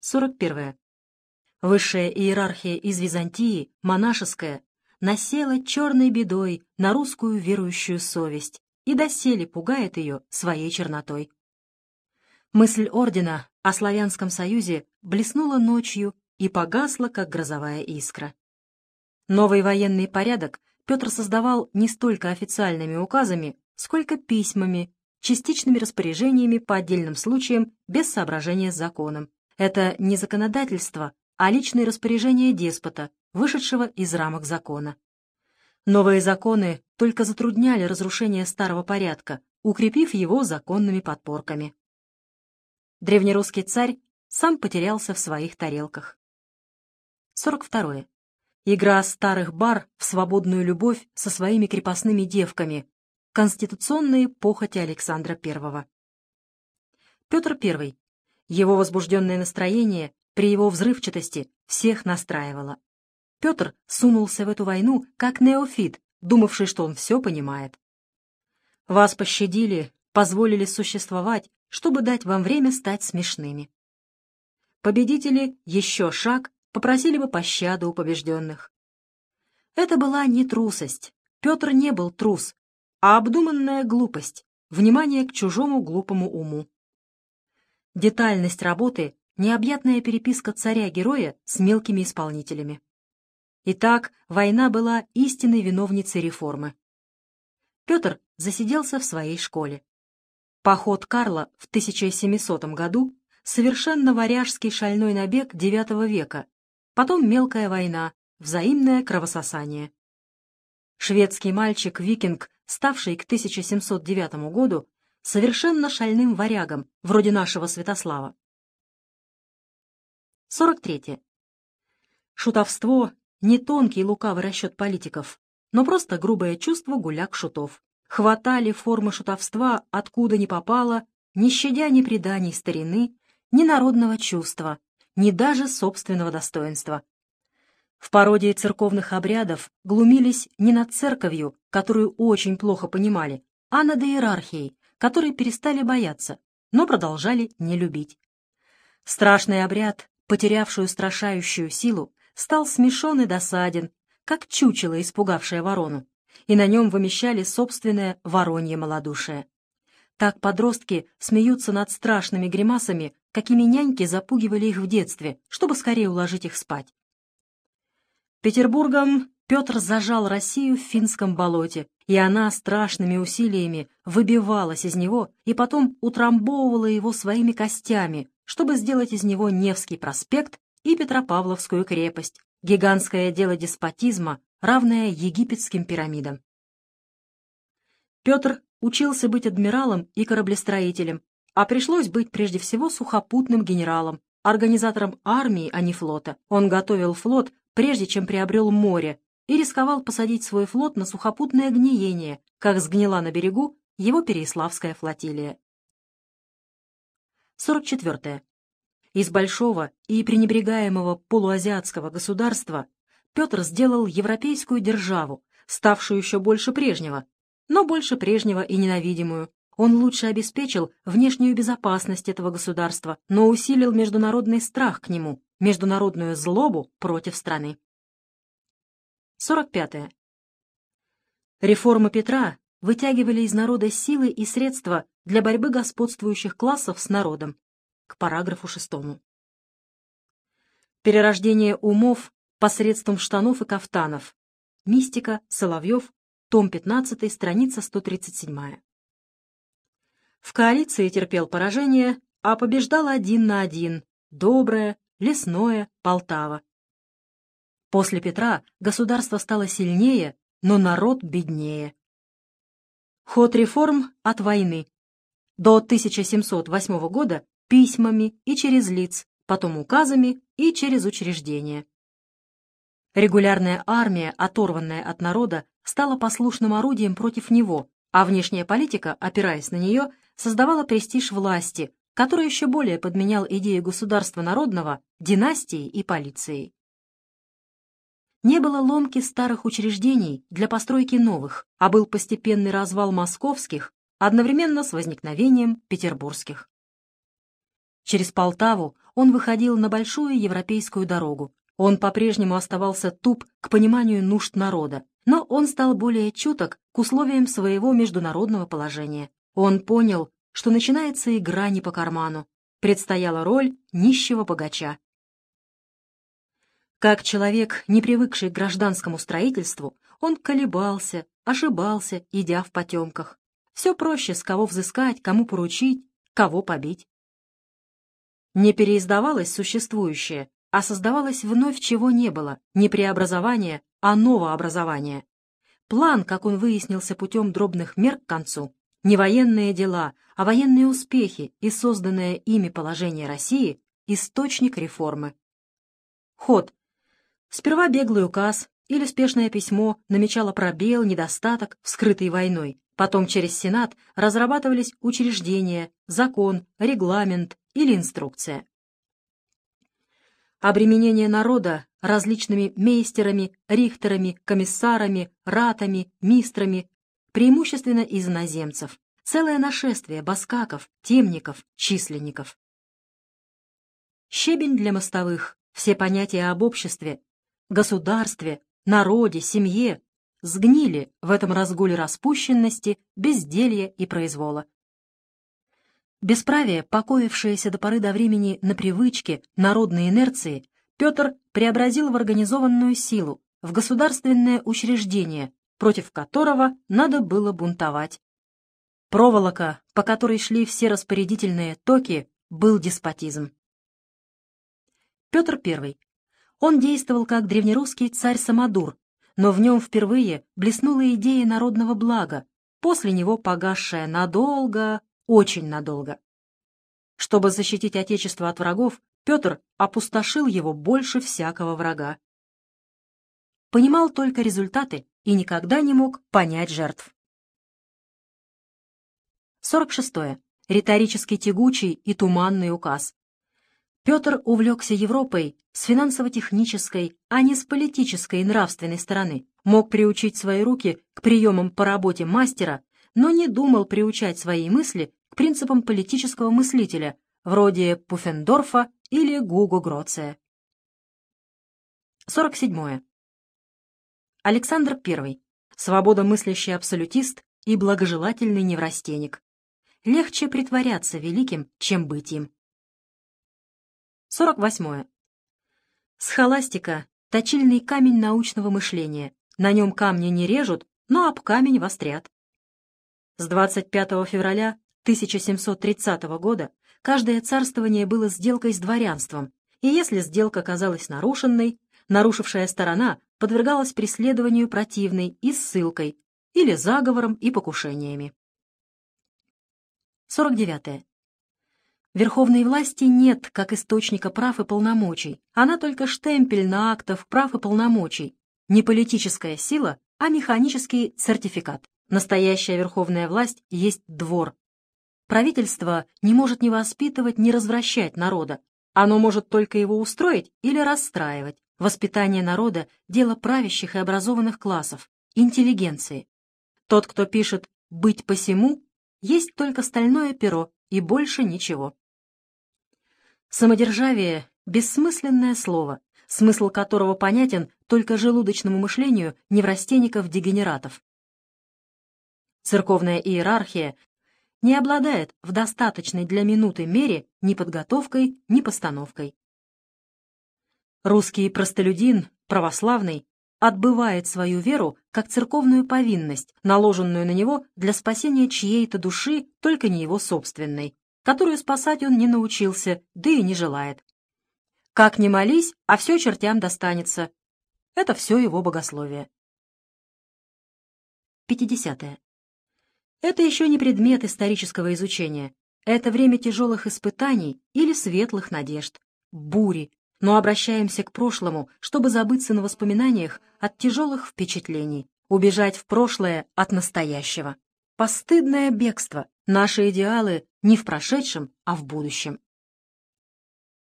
41. Высшая иерархия из Византии, монашеская, насела черной бедой на русскую верующую совесть и доселе пугает ее своей чернотой. Мысль ордена о славянском союзе блеснула ночью и погасла, как грозовая искра. Новый военный порядок Петр создавал не столько официальными указами, сколько письмами, частичными распоряжениями по отдельным случаям без соображения с законом. Это не законодательство, а личные распоряжения деспота, вышедшего из рамок закона. Новые законы только затрудняли разрушение старого порядка, укрепив его законными подпорками. Древнерусский царь сам потерялся в своих тарелках. 42. Игра старых бар в свободную любовь со своими крепостными девками. Конституционные похоти Александра I. Петр I. Его возбужденное настроение при его взрывчатости всех настраивало. Петр сунулся в эту войну как неофит, думавший, что он все понимает. Вас пощадили, позволили существовать, чтобы дать вам время стать смешными. Победители еще шаг попросили бы пощады у побежденных. Это была не трусость, Петр не был трус, а обдуманная глупость, внимание к чужому глупому уму. Детальность работы — необъятная переписка царя-героя с мелкими исполнителями. Итак, война была истинной виновницей реформы. Петр засиделся в своей школе. Поход Карла в 1700 году — совершенно варяжский шальной набег IX века, потом мелкая война, взаимное кровососание. Шведский мальчик-викинг, ставший к 1709 году совершенно шальным варягом, вроде нашего Святослава. 43. Шутовство не тонкий лукавый расчет политиков, но просто грубое чувство гуляк-шутов. Хватали формы шутовства, откуда не попало, не щадя ни преданий старины, ни народного чувства, ни даже собственного достоинства. В пародии церковных обрядов глумились не над церковью, которую очень плохо понимали, а над иерархией, которой перестали бояться, но продолжали не любить. Страшный обряд, потерявший устрашающую силу, стал смешон и досаден, как чучело, испугавшее ворону, и на нем вымещали собственное воронье малодушие. Так подростки смеются над страшными гримасами, какими няньки запугивали их в детстве, чтобы скорее уложить их спать. Петербургом Петр зажал Россию в финском болоте, и она страшными усилиями выбивалась из него и потом утрамбовывала его своими костями, чтобы сделать из него Невский проспект и Петропавловскую крепость, гигантское дело деспотизма, равное египетским пирамидам. Петр учился быть адмиралом и кораблестроителем, а пришлось быть прежде всего сухопутным генералом, организатором армии, а не флота. Он готовил флот, прежде чем приобрел море, и рисковал посадить свой флот на сухопутное гниение, как сгнила на берегу его Переяславская флотилия. 44. Из большого и пренебрегаемого полуазиатского государства Петр сделал европейскую державу, ставшую еще больше прежнего, но больше прежнего и ненавидимую. Он лучше обеспечил внешнюю безопасность этого государства, но усилил международный страх к нему, международную злобу против страны. 45. -е. Реформы Петра вытягивали из народа силы и средства для борьбы господствующих классов с народом. К параграфу шестому. Перерождение умов посредством штанов и кафтанов. Мистика, Соловьев, том 15, страница 137. В коалиции терпел поражение, а побеждал один на один, доброе, лесное, Полтава. После Петра государство стало сильнее, но народ беднее. Ход реформ от войны. До 1708 года письмами и через лиц, потом указами и через учреждения. Регулярная армия, оторванная от народа, стала послушным орудием против него, а внешняя политика, опираясь на нее, создавала престиж власти, который еще более подменял идею государства народного династией и полицией. Не было ломки старых учреждений для постройки новых, а был постепенный развал московских одновременно с возникновением петербургских. Через Полтаву он выходил на большую европейскую дорогу. Он по-прежнему оставался туп к пониманию нужд народа, но он стал более чуток к условиям своего международного положения. Он понял, что начинается игра не по карману. Предстояла роль нищего богача. Как человек, не привыкший к гражданскому строительству, он колебался, ошибался, идя в потемках. Все проще, с кого взыскать, кому поручить, кого побить. Не переиздавалось существующее, а создавалось вновь чего не было, не преобразование, а новообразование. План, как он выяснился путем дробных мер к концу, не военные дела, а военные успехи и созданное ими положение России – источник реформы. Ход. Сперва беглый указ или спешное письмо намечало пробел, недостаток, вскрытый войной. Потом через Сенат разрабатывались учреждения, закон, регламент или инструкция. Обременение народа различными мейстерами, рихтерами, комиссарами, ратами, мистрами, преимущественно из иноземцев, целое нашествие баскаков, темников, численников. Щебень для мостовых, все понятия об обществе, государстве, народе, семье сгнили в этом разгуле распущенности, безделья и произвола. Бесправие, покоившееся до поры до времени на привычке, народной инерции, Петр преобразил в организованную силу, в государственное учреждение, против которого надо было бунтовать. Проволока, по которой шли все распорядительные токи, был деспотизм. Петр I. Он действовал как древнерусский царь Самодур, но в нем впервые блеснула идея народного блага, после него погасшая надолго, очень надолго. Чтобы защитить Отечество от врагов, Петр опустошил его больше всякого врага. Понимал только результаты и никогда не мог понять жертв. 46. -е. Риторически тягучий и туманный указ. Петр увлекся Европой с финансово-технической, а не с политической и нравственной стороны, мог приучить свои руки к приемам по работе мастера, но не думал приучать свои мысли к принципам политического мыслителя, вроде Пуффендорфа или Гуго Гроция. 47. Александр I. Свободомыслящий абсолютист и благожелательный неврастенник. Легче притворяться великим, чем быть им. 48. Схоластика — точильный камень научного мышления. На нем камни не режут, но об камень вострят. С 25 февраля 1730 года каждое царствование было сделкой с дворянством, и если сделка казалась нарушенной, нарушившая сторона подвергалась преследованию противной и ссылкой или заговором и покушениями. 49. Верховной власти нет как источника прав и полномочий, она только штемпель на актов прав и полномочий, не политическая сила, а механический сертификат. Настоящая верховная власть есть двор, Правительство не может ни воспитывать, ни развращать народа. Оно может только его устроить или расстраивать. Воспитание народа — дело правящих и образованных классов, интеллигенции. Тот, кто пишет «быть посему», есть только стальное перо и больше ничего. Самодержавие — бессмысленное слово, смысл которого понятен только желудочному мышлению неврастенников-дегенератов. Церковная иерархия не обладает в достаточной для минуты мере ни подготовкой, ни постановкой. Русский простолюдин, православный, отбывает свою веру как церковную повинность, наложенную на него для спасения чьей-то души, только не его собственной, которую спасать он не научился, да и не желает. Как ни молись, а все чертям достанется. Это все его богословие. 50. -е. Это еще не предмет исторического изучения. Это время тяжелых испытаний или светлых надежд, бури. Но обращаемся к прошлому, чтобы забыться на воспоминаниях от тяжелых впечатлений, убежать в прошлое от настоящего. Постыдное бегство. Наши идеалы не в прошедшем, а в будущем.